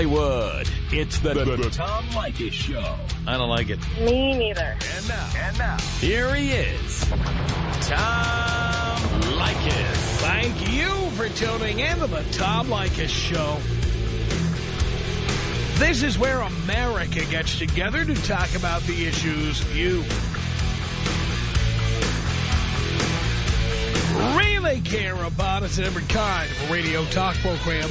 Hollywood. It's the, the, the Tom Leykis Show. I don't like it. Me neither. And now, and now, here he is, Tom Leykis. Thank you for tuning in to the Tom Leykis Show. This is where America gets together to talk about the issues you really care about. It's every kind of a radio talk program.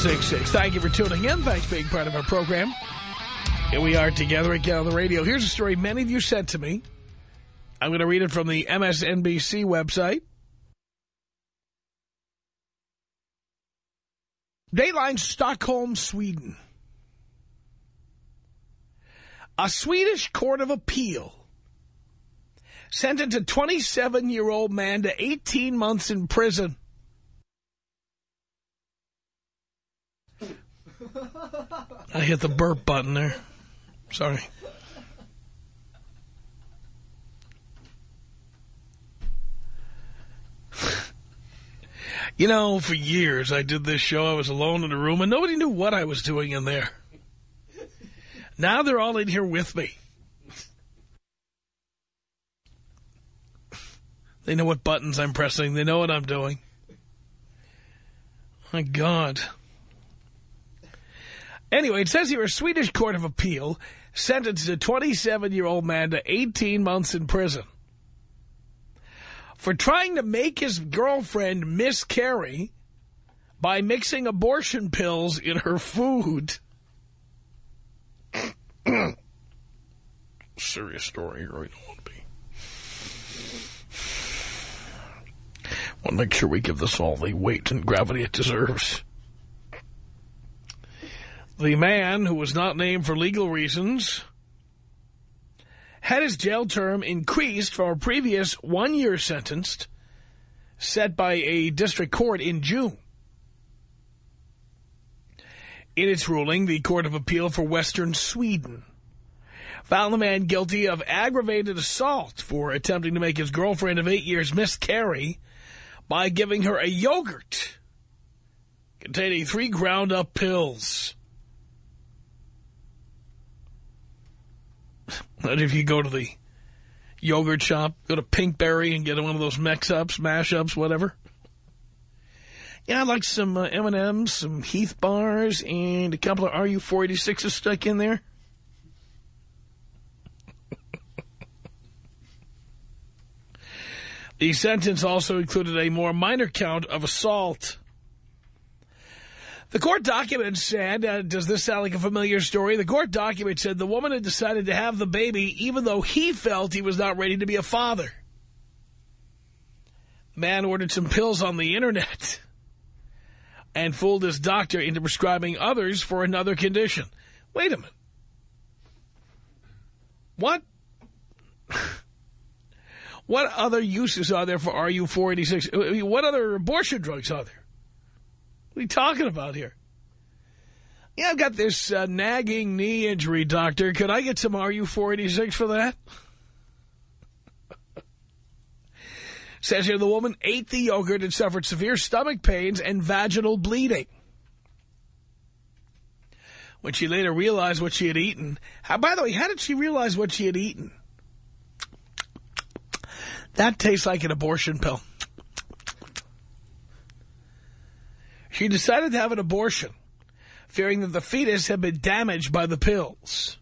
1-800-5800-866. Thank you for tuning in. Thanks for being part of our program. Here we are together again on the radio. Here's a story many of you sent to me. I'm going to read it from the MSNBC website. Dateline Stockholm, Sweden. A Swedish court of appeal sentenced a 27-year-old man to 18 months in prison. I hit the burp button there. Sorry. You know, for years I did this show. I was alone in a room, and nobody knew what I was doing in there. Now they're all in here with me. They know what buttons I'm pressing. They know what I'm doing. My God. Anyway, it says here a Swedish court of appeal sentenced a 27-year-old man to 18 months in prison for trying to make his girlfriend miscarry by mixing abortion pills in her food. Serious story here. I don't want to be. want to make sure we give this all the weight and gravity it deserves. The man, who was not named for legal reasons, had his jail term increased from a previous one-year sentence set by a district court in June. In its ruling, the Court of Appeal for Western Sweden found the man guilty of aggravated assault for attempting to make his girlfriend of eight years miscarry by giving her a yogurt containing three ground-up pills. And if you go to the yogurt shop, go to Pinkberry and get one of those mix-ups, mash-ups, whatever. Yeah, I'd like some uh, M&M's, some Heath bars, and a couple of RU-486s stuck in there. the sentence also included a more minor count of assault. The court document said, uh, does this sound like a familiar story? The court document said the woman had decided to have the baby even though he felt he was not ready to be a father. The man ordered some pills on the Internet and fooled his doctor into prescribing others for another condition. Wait a minute. What? what other uses are there for RU-486? What other abortion drugs are there? What are you talking about here? Yeah, I've got this uh, nagging knee injury, doctor. Could I get some RU-486 for that? Says here the woman ate the yogurt and suffered severe stomach pains and vaginal bleeding. When she later realized what she had eaten. How, by the way, how did she realize what she had eaten? That tastes like an abortion pill. She decided to have an abortion, fearing that the fetus had been damaged by the pills.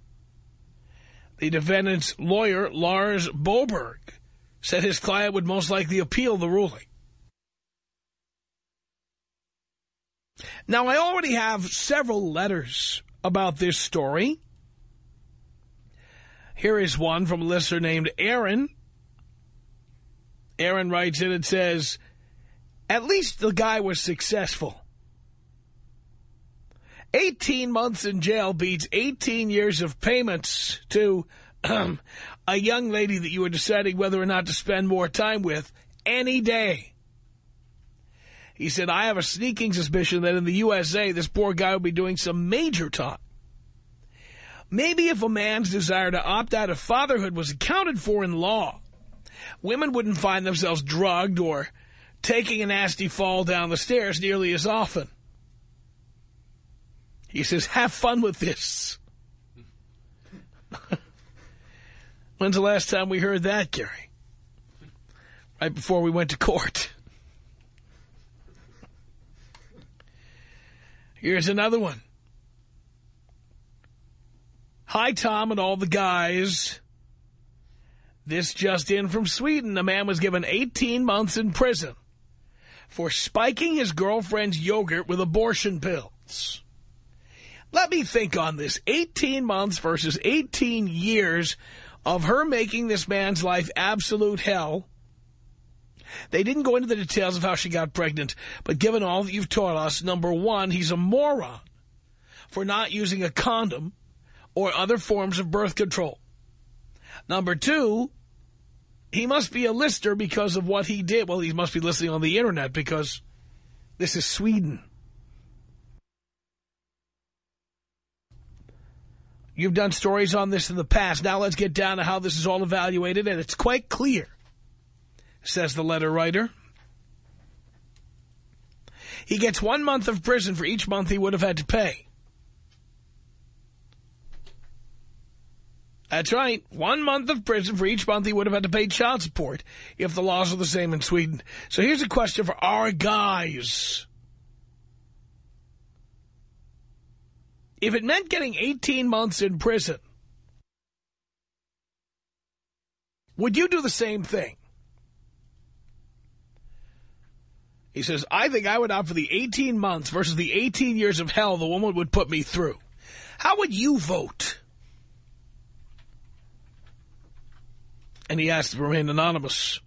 The defendant's lawyer, Lars Boberg, said his client would most likely appeal the ruling. Now, I already have several letters about this story. Here is one from a listener named Aaron. Aaron writes in and says, at least the guy was successful. 18 months in jail beats 18 years of payments to um, a young lady that you were deciding whether or not to spend more time with any day. He said, I have a sneaking suspicion that in the USA, this poor guy will be doing some major time. Maybe if a man's desire to opt out of fatherhood was accounted for in law, women wouldn't find themselves drugged or taking a nasty fall down the stairs nearly as often. He says, have fun with this. When's the last time we heard that, Gary? Right before we went to court. Here's another one. Hi, Tom and all the guys. This just in from Sweden. A man was given 18 months in prison for spiking his girlfriend's yogurt with abortion pills. Let me think on this. 18 months versus 18 years of her making this man's life absolute hell. They didn't go into the details of how she got pregnant, but given all that you've taught us, number one, he's a moron for not using a condom or other forms of birth control. Number two, he must be a lister because of what he did. Well, he must be listening on the Internet because this is Sweden. You've done stories on this in the past. Now let's get down to how this is all evaluated, and it's quite clear, says the letter writer. He gets one month of prison for each month he would have had to pay. That's right. One month of prison for each month he would have had to pay child support if the laws are the same in Sweden. So here's a question for our guys. if it meant getting 18 months in prison, would you do the same thing? He says, I think I would opt for the 18 months versus the 18 years of hell the woman would put me through. How would you vote? And he asked to remain anonymous.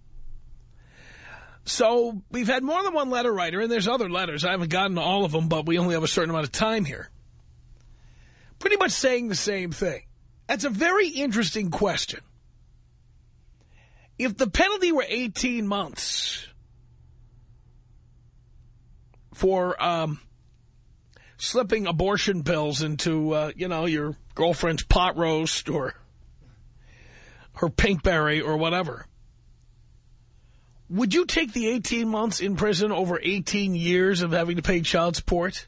So we've had more than one letter writer, and there's other letters. I haven't gotten to all of them, but we only have a certain amount of time here pretty much saying the same thing. That's a very interesting question. If the penalty were 18 months for um, slipping abortion pills into, uh, you know, your girlfriend's pot roast or her pinkberry or whatever, would you take the 18 months in prison over 18 years of having to pay child support?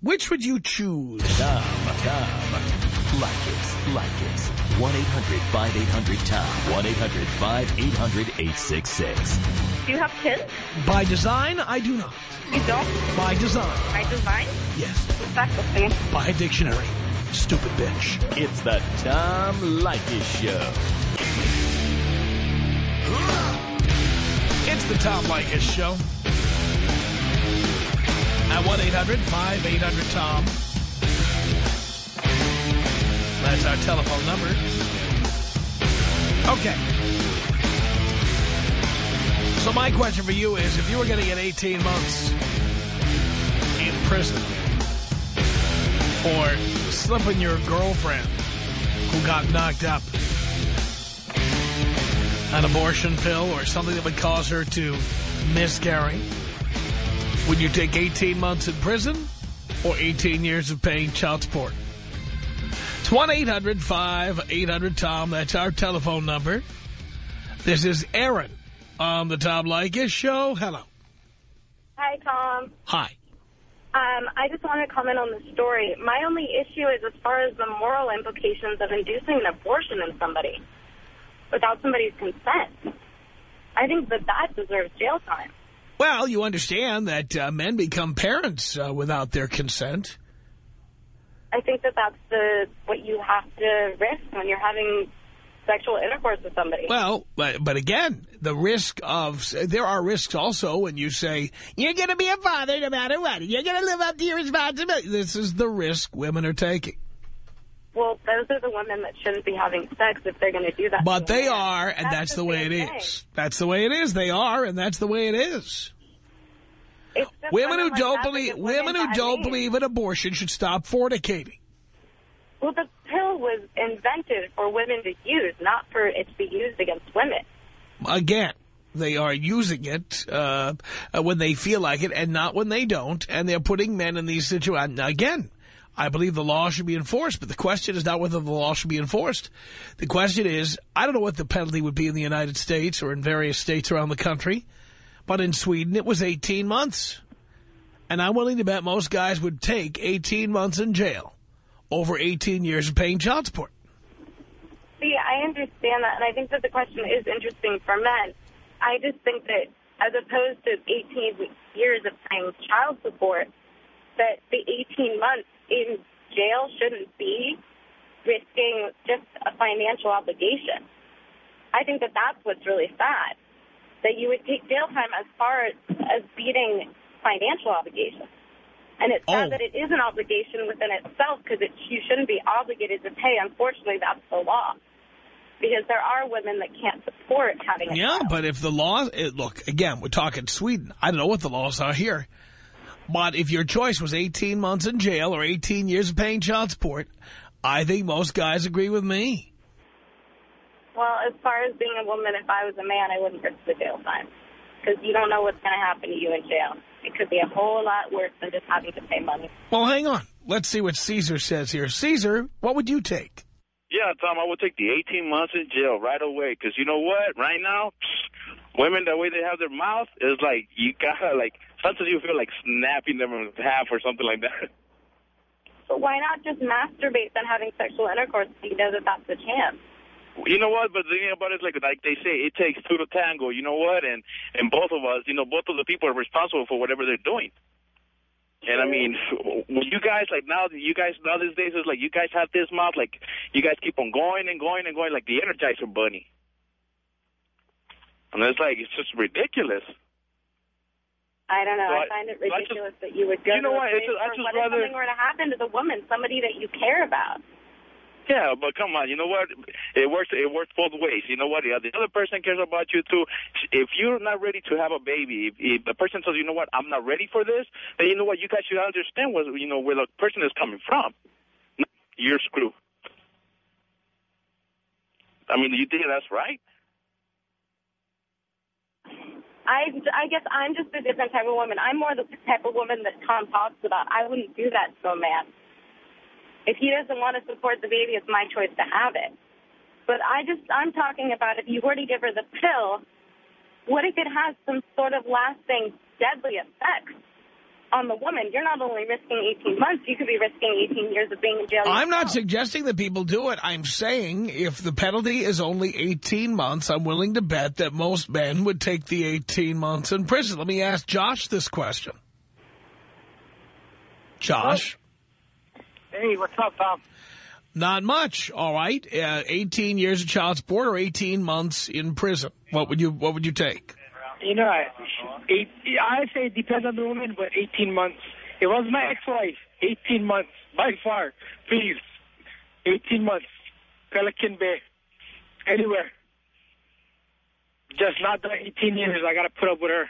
Which would you choose? Tom, Tom. Like it, like it. 1-800-5800-TOM. 1-800-5800-866. Do you have kids? By design, I do not. You don't? By design. By design? Yes. That's the thing. By dictionary. Stupid bitch. It's the Tom Leykis Show. It's the Tom Leykis Show. At 1-800-5800-TOM. That's our telephone number. Okay. So my question for you is, if you were going to get 18 months in prison for slipping your girlfriend who got knocked up an abortion pill or something that would cause her to miscarry, would you take 18 months in prison or 18 years of paying child support? It's 1-800-5800-TOM. That's our telephone number. This is Aaron on the Tom Leykis Show. Hello. Hi, Tom. Hi. Um, I just want to comment on the story. My only issue is as far as the moral implications of inducing an abortion in somebody without somebody's consent. I think that that deserves jail time. Well, you understand that uh, men become parents uh, without their consent. I think that that's the what you have to risk when you're having sexual intercourse with somebody. Well, but, but again, the risk of, there are risks also when you say, you're going to be a father no matter what. You're going to live up to your responsibility. This is the risk women are taking. Well, those are the women that shouldn't be having sex if they're going to do that. But they are, and that's, the way it is. That's the way it is. They are, and that's the way it is. It's just Women who don't believe women who don't believe in abortion should stop fornicating. Well, the pill was invented for women to use, not for it to be used against women. Again, they are using it uh, when they feel like it and not when they don't, and they're putting men in these situations. Again, I believe the law should be enforced, but the question is not whether the law should be enforced. The question is, I don't know what the penalty would be in the United States or in various states around the country, but in Sweden it was 18 months. And I'm willing to bet most guys would take 18 months in jail over 18 years of paying child support. See, I understand that, and I think that the question is interesting for men. I just think that as opposed to 18 years of paying child support, that the 18 months in jail shouldn't be risking just a financial obligation. I think that that's what's really sad, that you would take jail time as far as, beating financial obligations. And it's sad Oh. that it is an obligation within itself because it, you shouldn't be obligated to pay. Unfortunately, that's the law. Because there are women that can't support having a Yeah, child. but if the law, it, look, again, we're talking Sweden. I don't know what the laws are here. But if your choice was 18 months in jail or 18 years of paying child support, I think most guys agree with me. Well, as far as being a woman, if I was a man, I wouldn't risk the jail time. Because you don't know what's going to happen to you in jail. It could be a whole lot worse than just having to pay money. Well, hang on. Let's see what Caesar says here. Caesar, what would you take? Yeah, Tom, I would take the 18 months in jail right away. Because you know what? Right now, women, the way they have their mouth is like, you gotta, like, sometimes you feel like snapping them in half or something like that. But why not just masturbate than having sexual intercourse if you know that that's the chance? You know what? But the thing about it is, like, like they say, it takes two to tango. You know what? And and both of us, you know, both of the people are responsible for whatever they're doing. And I mean, you guys like now, you guys now these days is like you guys have this mouth, like you guys keep on going and going and going, like the Energizer Bunny. And it's like it's just ridiculous. I don't know. So I, I- find it so just- ridiculous that you would go You know what? It's just- I just if rather- something were to happen to the woman, somebody that you care about? Yeah, but come on, you know what? It works. It works both ways. You know what? The other person cares about you too. If you're not ready to have a baby, if, if the person says, you know what, I'm not ready for this, then you know what? You guys should understand what you know where the person is coming from. You're screwed. I mean, you think that's right? I, I guess I'm just a different type of woman. I'm more the type of woman that Tom talks about. I wouldn't do that to a man. If he doesn't want to support the baby, it's my choice to have it. But I just, I'm talking about if you were to give her the pill, what if it has some sort of lasting deadly effects on the woman? You're not only risking 18 months, you could be risking 18 years of being in jail. I'm not suggesting that people do it. I'm saying if the penalty is only 18 months, I'm willing to bet that most men would take the 18 months in prison. Let me ask Josh this question. Josh? Hey, what's up, Tom? Not much, all right. Uh, 18 years of child support or 18 months in prison. What would you What would you take? You know, I, eight, I say it depends on the woman, but 18 months. It was my ex-wife. 18 months, by far. Please. 18 months. Pelican Bay. Anywhere. Just not the 18 years. I got to put up with her.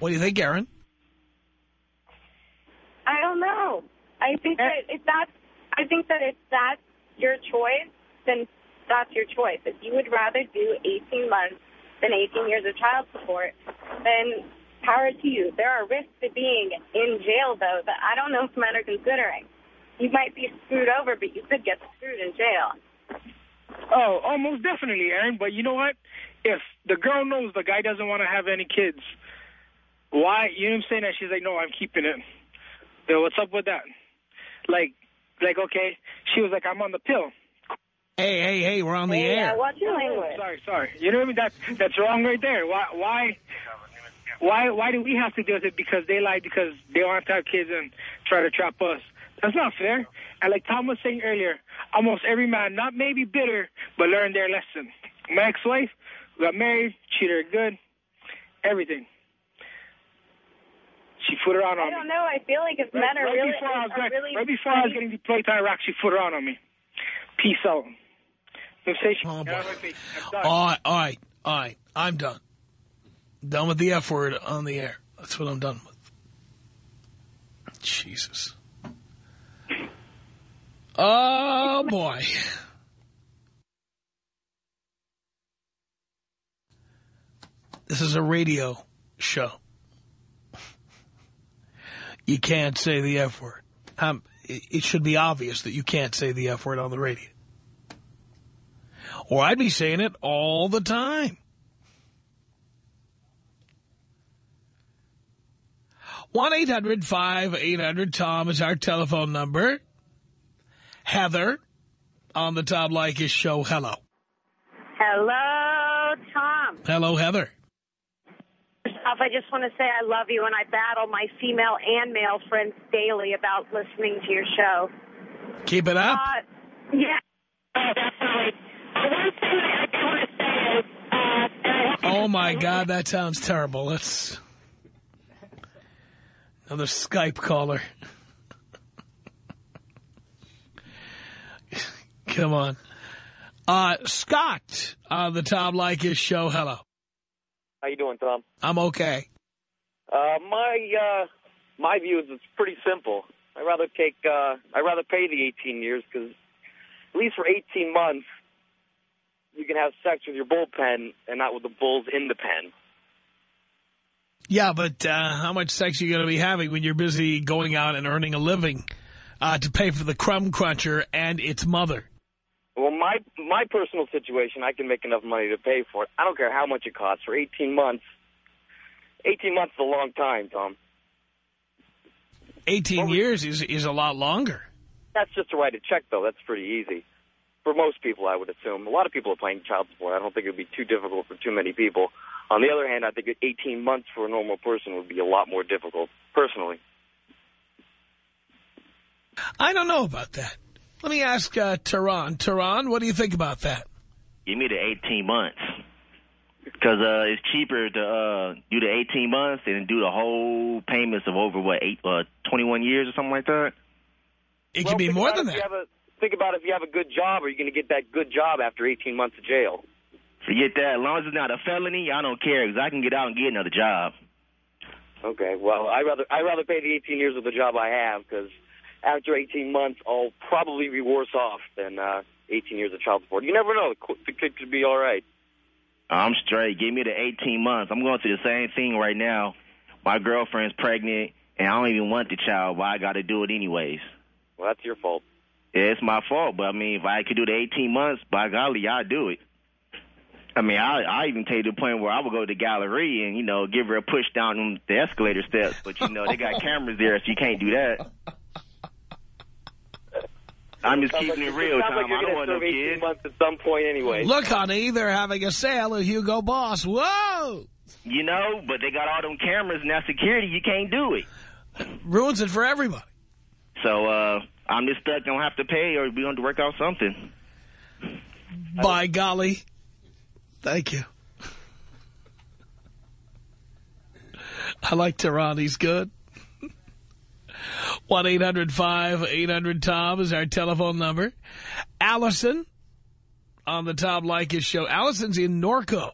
What do you think, Aaron? I don't know. I think that if that's, I think that if that's your choice, then that's your choice. If you would rather do 18 months than 18 years of child support, then power to you. There are risks to being in jail, though, that I don't know if men are considering. You might be screwed over, but you could get screwed in jail. Oh, oh, most definitely, Aaron. But you know what? If the girl knows the guy doesn't want to have any kids, why? You know what I'm saying? And she's like, no, I'm keeping it. Then what's up with that? Like, like, okay. She was like, I'm on the pill. Hey, hey, hey, we're on the Hey, air. watch your language. Sorry, sorry. You know what I mean? That's that's wrong right there. Why why why why do we have to do it because they lie because they want to have kids and try to trap us? That's not fair. And like Tom was saying earlier, almost every man, not maybe bitter, but learned their lesson. My ex-wife got married, treated her good, everything. She put her on I on me. I don't know. I feel like if men Right, are right really, before I was are right, really right before I was getting deployed to Iraq, she put her on on me. Peace out. You know what I'm saying? She- Oh, boy. Get out of my face. I'm done. All right, all right, all right. I'm done. Done with the F word on the air. That's what I'm done with. Jesus. Oh, boy. This is a radio show. You can't say the F word. Um, it should be obvious that you can't say the F word on the radio. Or I'd be saying it all the time. one 800 tom is our telephone number. Heather on the Tom Leykis show. Hello. Hello, Tom. Hello, Heather. Off, I just want to say I love you, and I battle my female and male friends daily about listening to your show. Keep it up. Uh, yeah, oh, definitely. The one thing I do want to say is... Uh, oh, my God, that sounds terrible. Let's... Another Skype caller. Come on. Uh, Scott on the Tom Leykis show. Hello. How you doing, Tom? I'm okay. Uh, my uh, my view is it's pretty simple. I rather take uh, I rather pay the 18 years because at least for 18 months you can have sex with your bullpen and not with the bulls in the pen. Yeah, but uh, how much sex are you going to be having when you're busy going out and earning a living uh, to pay for the crumb cruncher and its mother? Well, my my personal situation, I can make enough money to pay for it. I don't care how much it costs. For 18 months, 18 months is a long time, Tom. 18 well, years is, is a lot longer. That's just to write a check, though. That's pretty easy. For most people, I would assume. A lot of people are paying child support. I don't think it would be too difficult for too many people. On the other hand, I think 18 months for a normal person would be a lot more difficult, personally. I don't know about that. Let me ask uh, Tehran. Tehran, what do you think about that? Give me the 18 months. Because uh, it's cheaper to uh, do the 18 months than do the whole payments of over, what, eight, uh, 21 years or something like that? It well, can be more than that. A, think about if you have a good job, are you going to get that good job after 18 months of jail? Forget that. As long as it's not a felony, I don't care because I can get out and get another job. Okay. Well, I rather I rather pay the 18 years of the job I have because after 18 months, I'll probably be worse off than uh, 18 years of child support. You never know. The kid could be all right. I'm straight. Give me the 18 months. I'm going through the same thing right now. My girlfriend's pregnant, and I don't even want the child, but I got to do it anyways. Well, that's your fault. Yeah, it's my fault, but I mean, if I could do the 18 months, by golly, I'd do it. I mean, I I even take to the point where I would go to the gallery and you know give her a push down the escalator steps, but you know they got cameras there, so you can't do that. I'm just keeping like, it real, Tom. Like I don't want no kids. months at some point anyway. Look, honey, they're having a sale at Hugo Boss. Whoa! You know, but they got all them cameras and that security. You can't do it. Ruins it for everybody. So uh, I'm just stuck. Don't have to pay, or we're going to work out something. By golly. Thank you. I like Tehran. He's good. 1-800-5800-TOM is our telephone number. Allison on the Tom Leykis show. Allison's in Norco,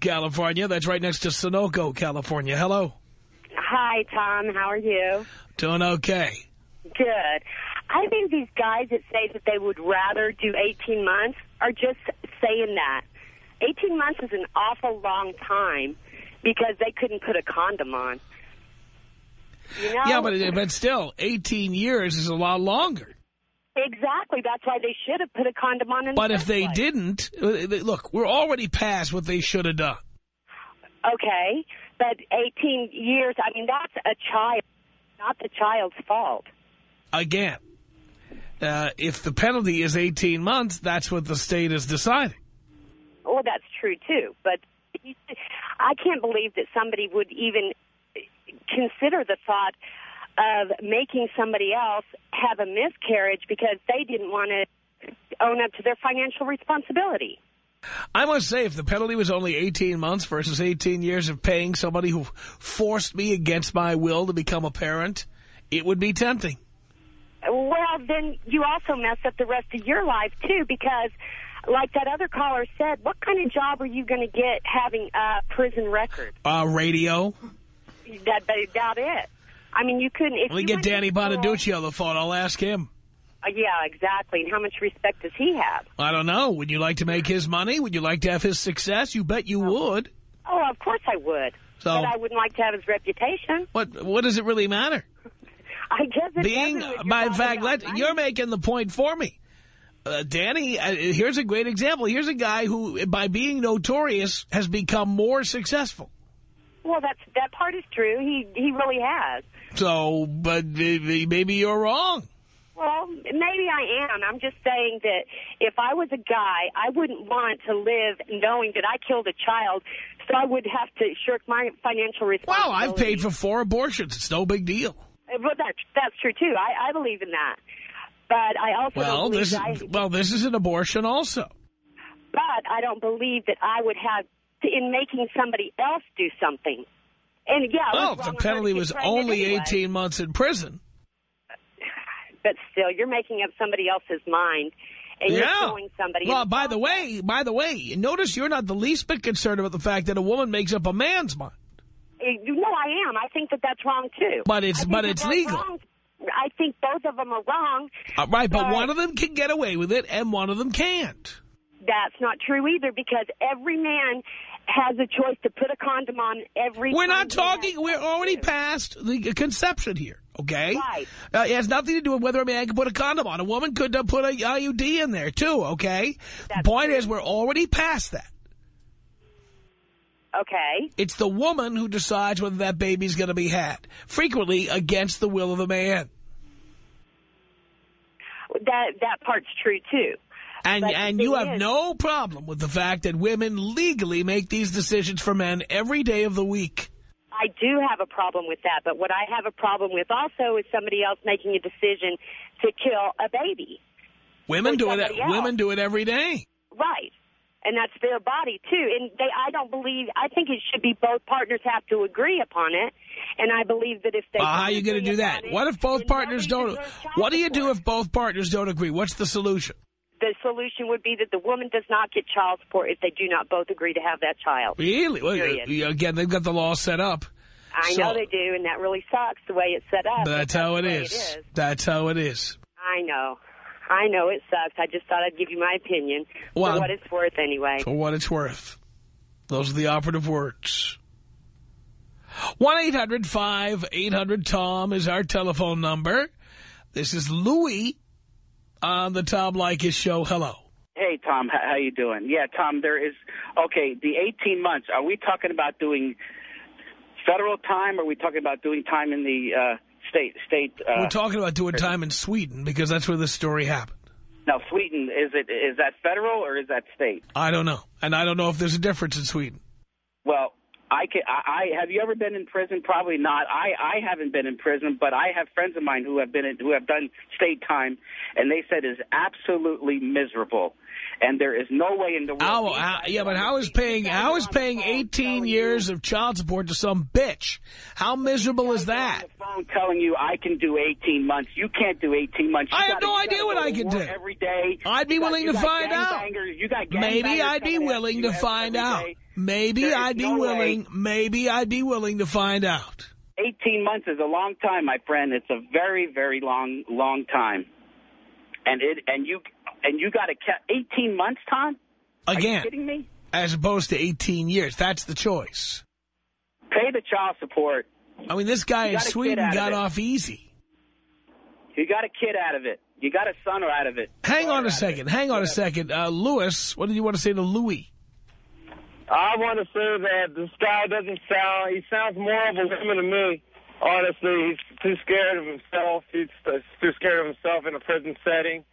California. That's right next to Sunoco, California. Hello. Hi, Tom. How are you? Doing okay. Good. I think these guys that say that they would rather do 18 months are just saying that. 18 months is an awful long time because they couldn't put a condom on. You know? Yeah, but, but still, 18 years is a lot longer. Exactly. That's why they should have put a condom on. In but the if they place. didn't, look, we're already past what they should have done. Okay, but 18 years, I mean, that's a child, not the child's fault. Again, uh, if the penalty is 18 months, that's what the state is deciding. Well, that's true, too. But I can't believe that somebody would even consider the thought of making somebody else have a miscarriage because they didn't want to own up to their financial responsibility. I must say, if the penalty was only 18 months versus 18 years of paying somebody who forced me against my will to become a parent, it would be tempting. Well, then you also mess up the rest of your life, too, because like that other caller said, what kind of job are you going to get having a prison record? Uh, radio. That, that, about it. I mean, you couldn't. If you get Danny Bonaduce on the phone. I'll ask him. Uh, yeah, exactly. And how much respect does he have? I don't know. Would you like to make his money? Would you like to have his success? You bet you would. Oh, of course I would. So- but I wouldn't like to have his reputation. What What does it really matter? I guess it Being, doesn't if you're by fact, let, you're making the point for me. Uh, Danny, uh, here's a great example. Here's a guy who, by being notorious, has become more successful. Well, that's that part is true. He he really has. So, but maybe you're wrong. Well, maybe I am. I'm just saying that if I was a guy, I wouldn't want to live knowing that I killed a child, so I would have to shirk my financial responsibility. Well. I've paid for four abortions. It's no big deal. Uh, well, that's that's true too. I, I believe in that, but I also Well, believe this is, I, well, this is an abortion also. but I don't believe that I would have in making somebody else do something. And yeah, Well, the of her to penalty was only anyway. 18 months in prison. but still, you're making up somebody else's mind, and you're yeah. killing somebody. Well, by the way, by the way, notice you're not the least bit concerned about the fact that a woman makes up a man's mind. You No, I am. I think that that's wrong too. But it's- but it's legal. wrong. I think both of them are wrong. Uh, right, but But- one of them can get away with it and one of them can't. That's not true either because every man has a choice to put a condom on every. We're not talking, we're already past the conception here, okay? Right. Uh, it has nothing to do with whether a man can put a condom on. A woman could uh, put a IUD in there, too, okay? That's the point true. is we're already past that. Okay. It's the woman who decides whether that baby's going to be had, frequently against the will of the man. That that part's true too. And and you have is- no problem with the fact that women legally make these decisions for men every day of the week. I do have a problem with that, but what I have a problem with also is somebody else making a decision to kill a baby. Women do it. else. Women do it every day. Right. And that's their body too. And they I don't believe I think it should be both partners have to agree upon it. And I believe that if they Uh, how are you going to do that? it, What if both partners don't? What do you do if both partners don't agree? What's the solution? The solution would be that the woman does not get child support if they do not both agree to have that child. Really? Well, again, they've got the law set up. I So- know they do, and that really sucks the way it's set up. But that's how it is. It is. That's how it is. I know. I know it sucks. I just thought I'd give you my opinion Well- for what it's worth anyway. For what it's worth. Those are the operative words. 1-800-5800-TOM is our telephone number. This is Louie on the Tom Leykis show. Hello. Hey, Tom, how, how you doing? Yeah, Tom, there is, okay, the 18 months, are we talking about doing federal time or are we talking about doing time in the uh, state? state? Uh, We're talking about doing time in Sweden because that's where this story happened. now, Sweden, is it is that federal or is that state? I don't know. And I don't know if there's a difference in Sweden. Well, I, can, I, I have you ever been in prison? Probably not. I, I haven't been in prison, but I have friends of mine who have been in, who have done state time, and they said it's absolutely miserable, and there is no way in the world. These how, yeah, but how is paying how is paying 18 years you- of child support to some bitch? How miserable is that? on the phone telling you I can do 18 months. You can't do 18 months. You I have gotta- no idea what I can do. Every day. I'd be got- willing to find out. got Maybe I'd be willing to find out. day. Maybe I'd be no way. willing. Maybe I'd be willing to find out. 18 months is a long time, my friend. It's a very, very long, long time. And it and you and you got to 18 months, Tom? Are you Again, kidding me? as opposed to 18 years. That's the choice. Pay the child support. I mean, this guy in got Sweden out of got off easy. You got a kid out of it. You got a son out of it. Hang on a second. Hang on a second. Uh, Lewis, what did you want to say to Louis? I want to say that this guy doesn't sound, he sounds more of a woman to me. Honestly, he's too scared of himself. He's too scared of himself in a prison setting.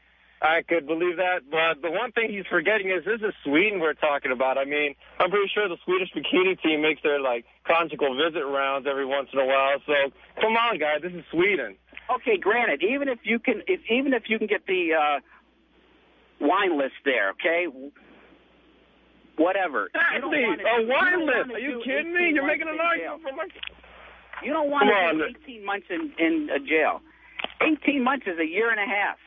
I could believe that. But the one thing he's forgetting is this is Sweden we're talking about. I mean, I'm pretty sure the Swedish bikini team makes their, like, conjugal visit rounds every once in a while. So, come on, guys. This is Sweden. Okay, granted, even if you can, if even if you can get the uh, wine list there, okay, whatever. Exactly. A list. Are you kidding me? You're making an argument for my... You don't want Come to do 18 months in in uh, jail. 18 months is a year and a half.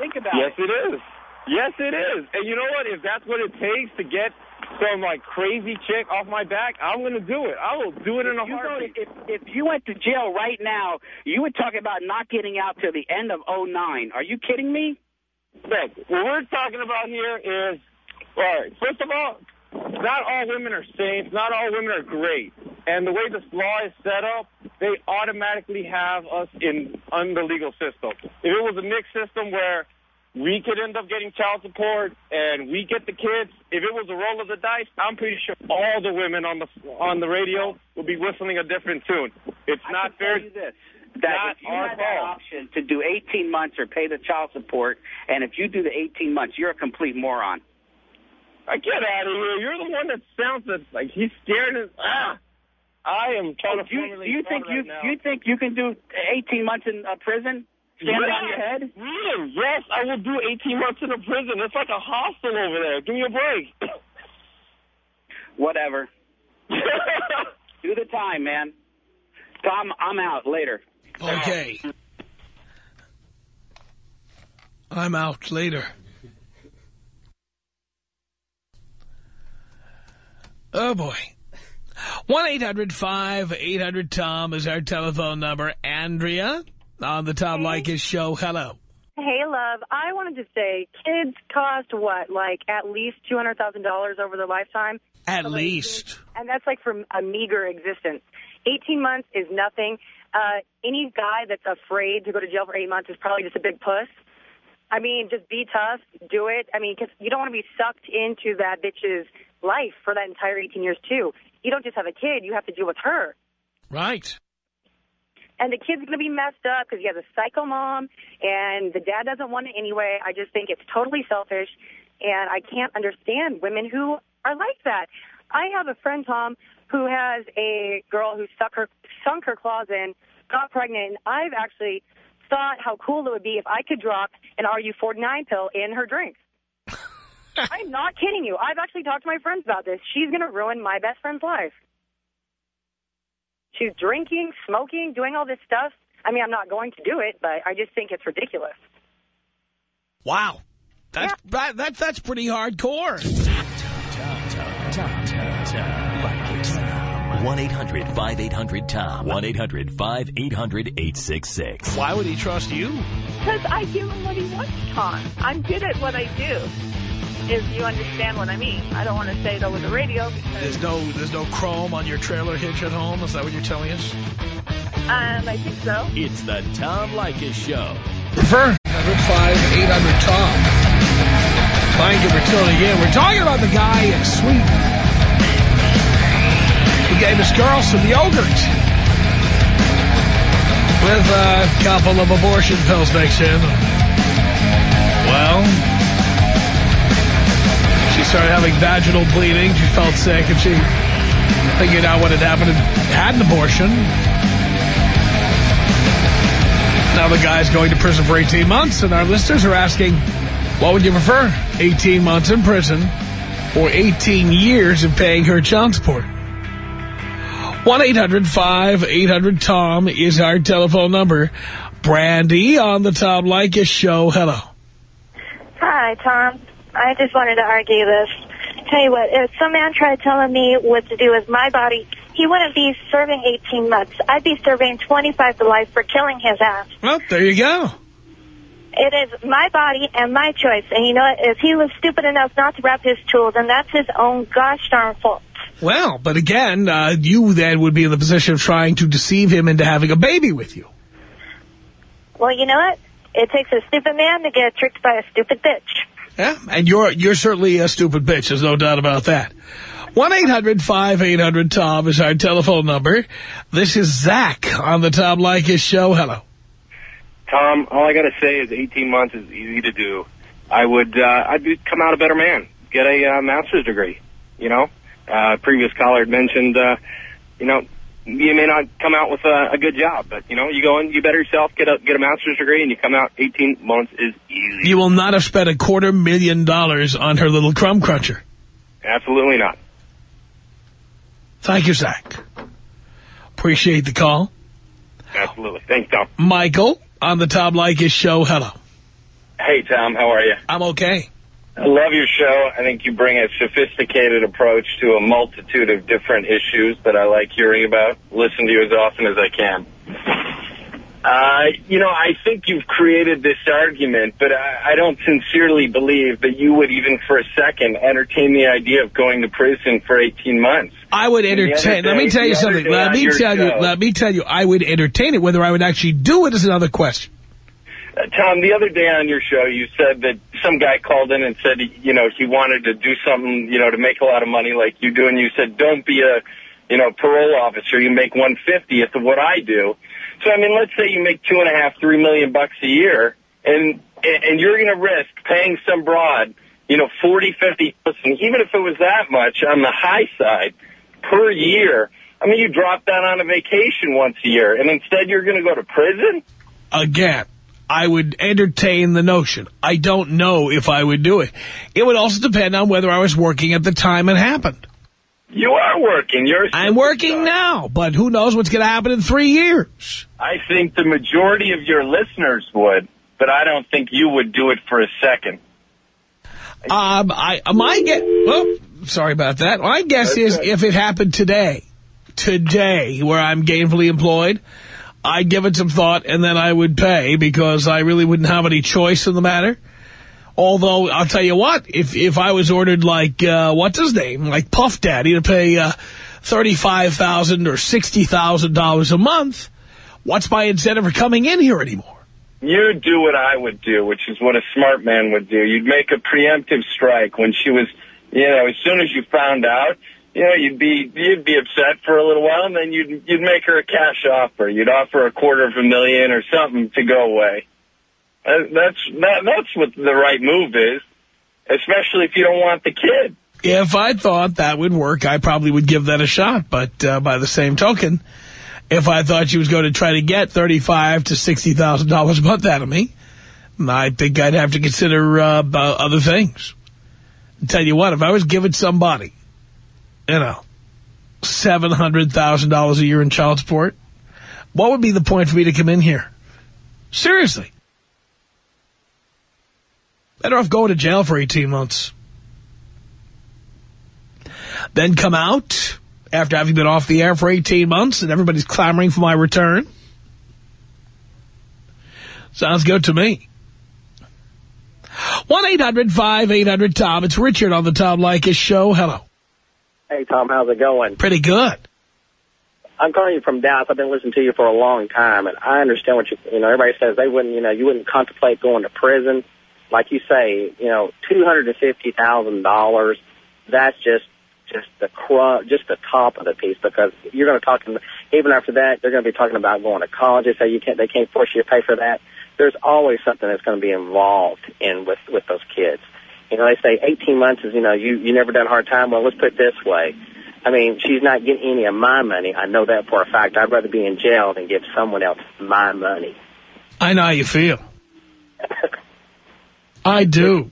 Think about Yes, it. Yes, it is. Yes, it is. And you know what? If that's what it takes to get some like crazy chick off my back, I'm gonna do it. I will do it in a If you, heartbeat. to, if, if you went to jail right now, you would talk about not getting out till the end of '09. Are you kidding me? Look, what we're talking about here is, all right, first of all, not all women are saints. Not all women are great. And the way this law is set up, they automatically have us in under legal system. If it was a mixed system where we could end up getting child support and we get the kids, if it was a roll of the dice, I'm pretty sure all the women on the on the radio would be whistling a different tune. It's I not fair. Tell you this. That Not if you had that option to do 18 months or pay the child support, and if you do the 18 months, you're a complete moron. I get out of here. You're the one that sounds like he's scared. Of, ah, I am trying to do you, do you thought think you right now. you think you can do 18 months in uh, prison? Standing on your head? Really? Yes, I will do 18 months in a prison. It's like a hostel over there. Give me a break. Whatever. do the time, man. Tom, I'm out later. Okay. I'm out later. Oh, boy. 1-800-5800-TOM is our telephone number. Andrea on the Tom Leykis show. Hello. Hey, love. I wanted to say kids cost what, like at least $200,000 over their lifetime? At least. And that's like for a meager existence. 18 months is nothing. Uh, any guy that's afraid to go to jail for eight months is probably just a big puss. I mean, just be tough, do it. I mean, because you don't want to be sucked into that bitch's life for that entire 18 years, too. You don't just have a kid, you have to deal with her. Right. And the kid's going to be messed up because he has a psycho mom, and the dad doesn't want it anyway. I just think it's totally selfish, and I can't understand women who are like that. I have a friend, Tom, who has a girl who stuck her, sunk her claws in, got pregnant, and I've actually thought how cool it would be if I could drop an RU-49 pill in her drink. I'm not kidding you. I've actually talked to my friends about this. She's going to ruin my best friend's life. She's drinking, smoking, doing all this stuff. I mean, I'm not going to do it, but I just think it's ridiculous. Wow. That's, that, that, that's pretty hardcore. 1-800-5800-TOM. 1-800-5800-866. Why would he trust you? Because I give him what he wants, Tom. I'm good at what I do. If you understand what I mean. I don't want to say it over the radio because There's no, there's no chrome on your trailer hitch at home? Is that what you're telling us? um, I think so. It's the Tom Leykis Show. Prefer 800-5800-TOM. Thank you for tuning in. We're talking about the guy in Sweden who gave his girl some yogurt with a couple of abortion pills mixed in. She started having vaginal bleeding. She felt sick, and she figured out what had happened and had an abortion. Now the guy's going to prison for 18 months, and our listeners are asking, what would you prefer, 18 months in prison or 18 years of paying her child support? 1-800-5800-TOM is our telephone number. Brandy on the Tom Leykis show. Hello. Hi, Tom. I just wanted to argue this. Tell you what, if some man tried telling me what to do with my body, he wouldn't be serving 18 months. I'd be serving 25 to life for killing his ass. Well, there you go. It is my body and my choice. And you know what? If he was stupid enough not to wrap his tools, then that's his own gosh darn fault. Well, but again, uh, you then would be in the position of trying to deceive him into having a baby with you. Well, you know what? It takes a stupid man to get tricked by a stupid bitch. Yeah, and you're you're certainly a stupid bitch. There's no doubt about that. 1-800-5800-TOM is our telephone number. This is Zach on the Tom Leykis show. Hello. Tom, all I got to say is 18 months is easy to do. I would, uh, I'd come out a better man. Get a uh, master's degree. You know, uh, previous caller had mentioned, uh, you know, you may not come out with a, a good job, but you know, you go in, you better yourself, get a get a master's degree, and you come out 18 months is easy. You will not have spent a quarter million dollars on her little crumb cruncher. Absolutely not. Thank you, Zach. Appreciate the call. Absolutely. Thanks, Tom. Michael on the Tom Leykis show. Hello. Hey, Tom, how are you? I'm okay. I love your show. I think you bring a sophisticated approach to a multitude of different issues that I like hearing about. Listen to you as often as I can. Uh, you know, I think you've created this argument, but I, I don't sincerely believe that you would even for a second entertain the idea of going to prison for 18 months. I would And the other entertain. Let me tell you something. Let me tell you. Let me tell you. I would entertain it. Whether I would actually do it is another question. Tom, the other day on your show, you said that some guy called in and said, you know, he wanted to do something, you know, to make a lot of money like you do, and you said, don't be a, you know, parole officer. You make one fiftieth of what I do. So, I mean, let's say you make two and a half, three million bucks a year, and and you're going to risk paying some broad, you know, forty, fifty, listen, even if it was that much on the high side per year. I mean, you drop that on a vacation once a year, and instead you're going to go to prison. Again, I would entertain the notion. I don't know if I would do it. It would also depend on whether I was working at the time it happened. You are working. You're. I'm working now, but who knows what's going to happen in three years? I think the majority of your listeners would, but I don't think you would do it for a second. Um, I my guess. Oh, sorry about that. My guess is if it happened today, today, where I'm gainfully employed, I'd give it some thought and then I would pay because I really wouldn't have any choice in the matter. Although I'll tell you what, if if I was ordered like uh, what's his name, like Puff Daddy, to pay uh, thirty-five thousand or sixty thousand dollars a month, what's my incentive for coming in here anymore? You'd do what I would do, which is what a smart man would do. You'd make a preemptive strike when she was, you know, as soon as you found out, you know, you'd be you'd be upset for a little while, and then you'd you'd make her a cash offer. You'd offer a quarter of a million or something to go away. Uh, that's that, that's what the right move is, especially if you don't want the kid. If I thought that would work, I probably would give that a shot. But uh, by the same token, if I thought she was going to try to get thirty-five to sixty thousand dollars a month out of me, I think I'd have to consider uh, other things. tell you what, if I was giving somebody, you know, seven hundred thousand dollars a year in child support, what would be the point for me to come in here? Seriously. Better off going to jail for 18 months. Then come out after having been off the air for 18 months and everybody's clamoring for my return. Sounds good to me. 1-800-5800-TOM. It's Richard on the Tom Leykis show. Hello. Hey, Tom, how's it going? Pretty good. I'm calling you from Dallas. I've been listening to you for a long time, and I understand what you, you know, everybody says they wouldn't, you know, you wouldn't contemplate going to prison. Like you say, you know, $250,000, that's just, just the just the top of the piece because you're going to talk, even after that, they're going to be talking about going to college. They say you can't, they can't force you to pay for that. There's always something that's going to be involved in with, with those kids. You know, they say 18 months is, you know, you, you never done a hard time. Well, let's put it this way. I mean, she's not getting any of my money. I know that for a fact. I'd rather be in jail than give someone else my money. I know how you feel. I do.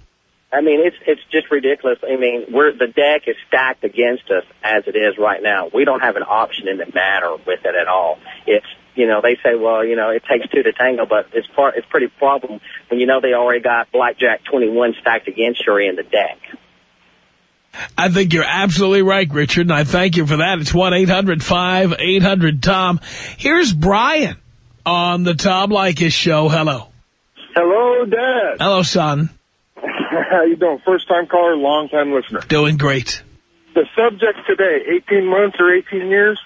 I mean, it's it's just ridiculous. I mean, we're the deck is stacked against us as it is right now. We don't have an option in the matter with it at all. It's you know they say, well, you know, it takes two to tango, but it's part it's pretty problem when you know they already got blackjack twenty one stacked against you in the deck. I think you're absolutely right, Richard, and I thank you for that. It's 1-800-5800-TOM. Here's Brian on the Tom Leykis show. Hello. Hello, Dad. Hello, son. How you doing? First time caller, long time listener. Doing great. The subject today, 18 months or 18 years.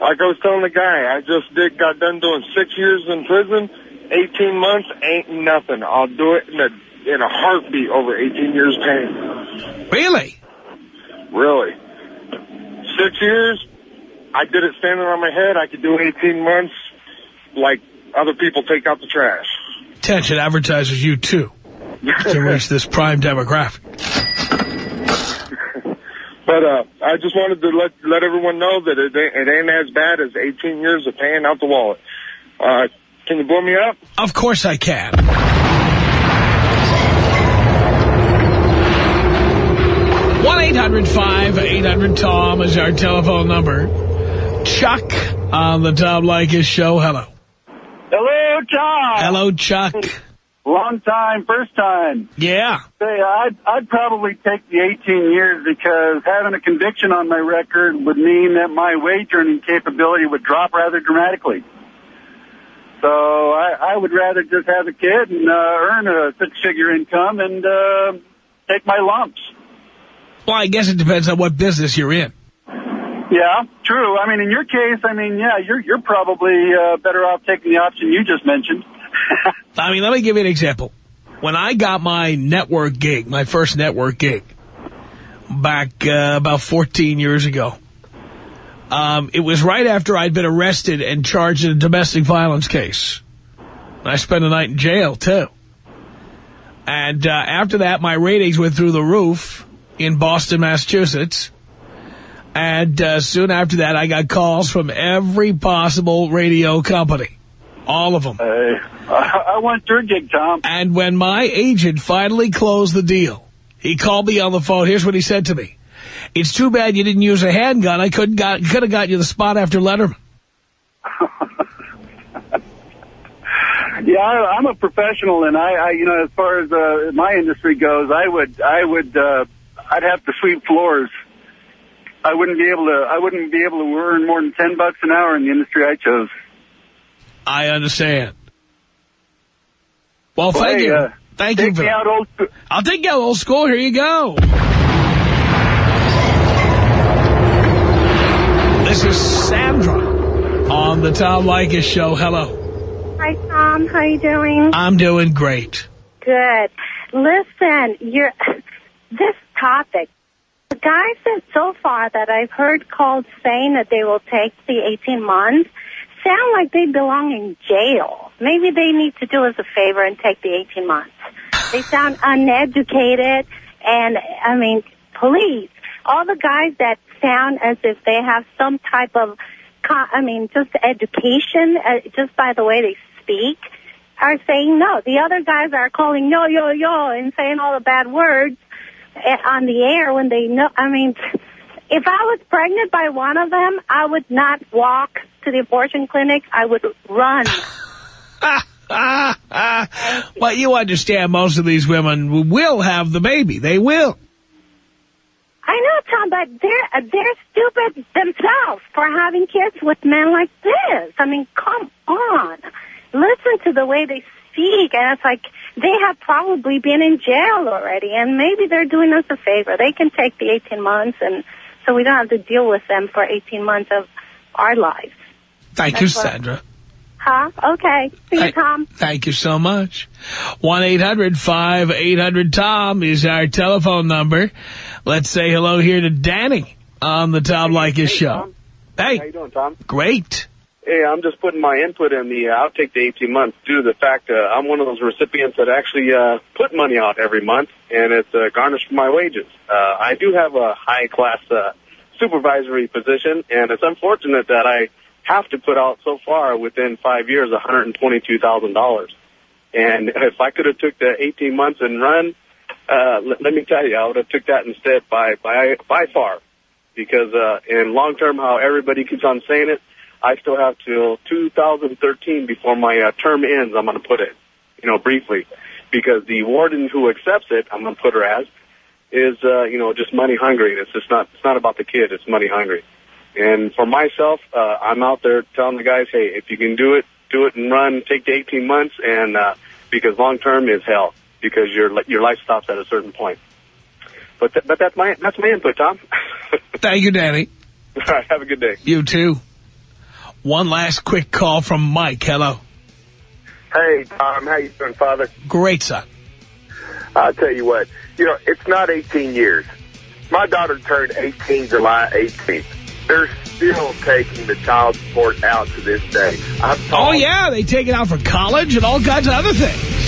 Like I was telling the guy, I just did got done doing six years in prison. 18 months ain't nothing. I'll do it in a in a heartbeat over 18 years pain. Really? Really. Six years, I did it standing on my head. I could do 18 months like other people take out the trash. Attention advertisers, you too, to reach this prime demographic. But uh, I just wanted to let let everyone know that it ain't, it ain't as bad as 18 years of paying out the wallet. Uh, can you blow me up? Of course I can. one 800 tom is our telephone number. Chuck on the Tom Leykis show. Hello. Hello, Tom. Hello, Chuck. Long time, first time. Yeah. Say, I'd, I'd probably take the 18 years because having a conviction on my record would mean that my wage earning capability would drop rather dramatically. So I, I would rather just have a kid and uh, earn a six-figure income and uh, take my lumps. Well, I guess it depends on what business you're in. Yeah, true. I mean, in your case, I mean, yeah, you're you're probably uh, better off taking the option you just mentioned. I mean, let me give you an example. When I got my network gig, my first network gig, back uh, about 14 years ago, um, it was right after I'd been arrested and charged in a domestic violence case. I spent a night in jail, too. And uh, after that, my ratings went through the roof in Boston, Massachusetts. And uh, soon after that, I got calls from every possible radio company. All of them. Hey, I want your gig, Tom. And when my agent finally closed the deal, he called me on the phone. Here's what he said to me. It's too bad you didn't use a handgun. I couldn't got could have got you the spot after Letterman. Yeah, I, I'm a professional, and I, I, you know, as far as uh, my industry goes, I would, I would, uh, I'd have to sweep floors. I wouldn't be able to, I wouldn't be able to earn more than ten bucks an hour in the industry I chose. I understand. Well, thank hey, you. uh, thank take you. For, me out old. I'll take you out old school. Here you go. This is Sandra on the Tom Leykis show. Hello. Hi, Tom. How you doing? I'm doing great. Good. Listen, you're this topic. The guys that so far that I've heard called saying that they will take the 18 months sound like they belong in jail. Maybe they need to do us a favor and take the 18 months. They sound uneducated, and I mean, please, all the guys that sound as if they have some type of, I mean, just education, uh, just by the way they speak, are saying no. The other guys are calling yo, yo, yo, and saying all the bad words uh, on the air when they know, I mean, if I was pregnant by one of them, I would not walk to the abortion clinic. I would run. But you understand most of these women will have the baby. They will. I know, Tom, but they're they're stupid themselves for having kids with men like this. I mean, come on, listen to the way they speak, and it's like they have probably been in jail already, and maybe they're doing us a favor. They can take the 18 months, and so we don't have to deal with them for 18 months of our lives. Thank That's you, Sandra. Huh? Okay. See you, Hey. Tom. Thank you so much. 1-800-5800-TOM is our telephone number. Let's say hello here to Danny on the Tom Leykis show. Hey, How you doing, Tom? great. Hey, I'm just putting my input in the. Uh, I'll take the 18 months due to the fact uh, I'm one of those recipients that actually uh, put money out every month, and it's uh, garnished from my wages. Uh, I do have a high class uh, supervisory position, and it's unfortunate that I have to put out so far within five years $122,000. And if I could have took the 18 months and run, uh, let, let me tell you, I would have took that instead by by by far, because uh, in long term, how everybody keeps on saying it, I still have till 2013 before my uh, term ends. I'm going to put it, you know, briefly, because the warden who accepts it, I'm going to put her as, is uh, you know just money hungry. It's just not it's not about the kid. It's money hungry. And for myself, uh, I'm out there telling the guys, hey, if you can do it, do it and run. Take the 18 months, and uh, because long term is hell, because your your life stops at a certain point. But th- but that's my that's my input, Tom. Thank you, Danny. All right, have a good day. You too. One last quick call from Mike. Hello. Hey, Tom, how you doing, Father? Great, son. I'll tell you what, you know, it's not 18 years. My daughter turned 18 July 18th. They're still taking the child support out to this day. I've Oh, yeah, they take it out for college and all kinds of other things.